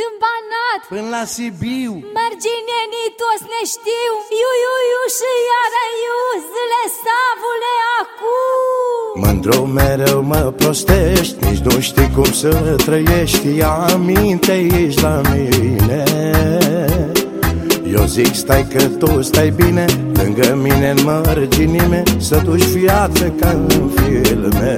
Din Banat Până la Sibiu. Mărginenii toți ne știu. Iu, iu, iu și iară iu Zile savule acum. Mândru mereu mă prostești Nici nu știi cum să trăiești. Aminte ești la mine. Eu zic stai că tu stai bine Lângă mine în mărginime Să duci viață ca în filme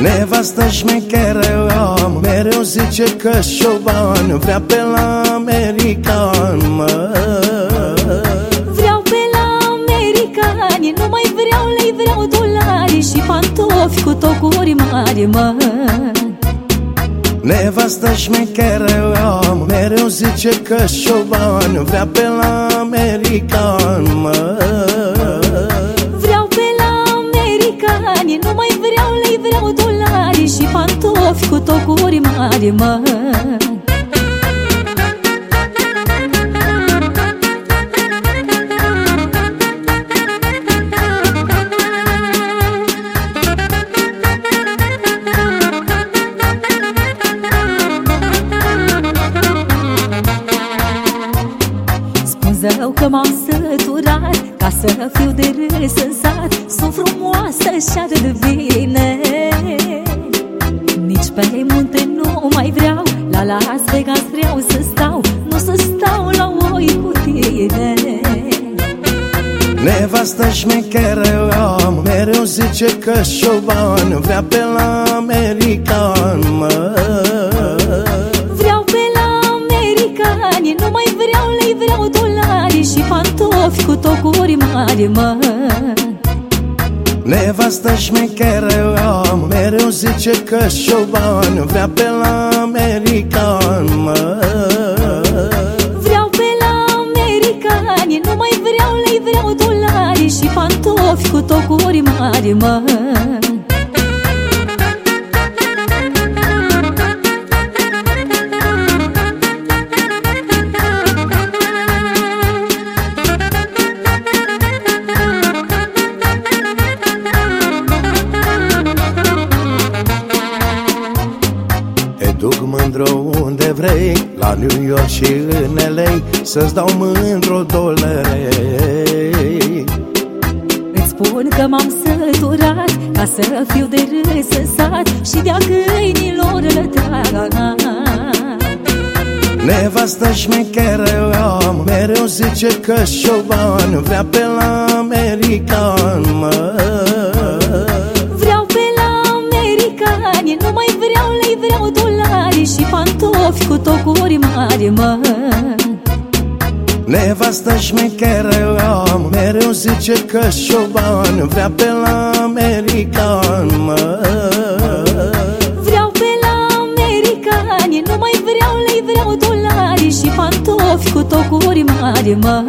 Nevastă șmecheră am Mereu zice că șoban Vrea pe la american, mă. Vreau pe la americani Nu mai vreau lei, vreau dolari Și pantofi cu tocuri mari, mă. Nevastă șmecheră am Mereu zice că șoban Vrea pe la american, mă pantofi cu tocuri mari, mă Spun zău că m-am săturat Ca să fiu de râs în sat. Sunt frumoasă și ar de bine Nici pe munte nu mai vreau. La Las Vegas vreau să stau. Nu să stau la oi cu tine Nevastă șmecheră am Mereu zice că șoban Vrea pe la american, mă. Vreau pe la americani Nu mai vreau lei, vreau dolari Și pantofi cu tocuri mari, mă Nevastă șmecheră am Mereu zice că șoban Vrea pe la american, mă. Vreau pe la americani Nu mai vreau lei, vreau dolari Și pantofi cu tocuri mari, mă mândru unde vrei La New York și în LA Să-ți dau mândru dolare Îți spun că m-am săturat Ca să fiu de râs în sat Și de-a câinilor lătrat. Nevastă șmecheră am Mereu zice că șoban Vrea pe la american, mă cu tocuri mari, mă. Nevastă șmecheră am Mereu zice că șoban Vrea pe la american, mă. Vreau pe la americani Nu mai vreau lei, vreau dolari Și pantofi cu tocuri mari, mă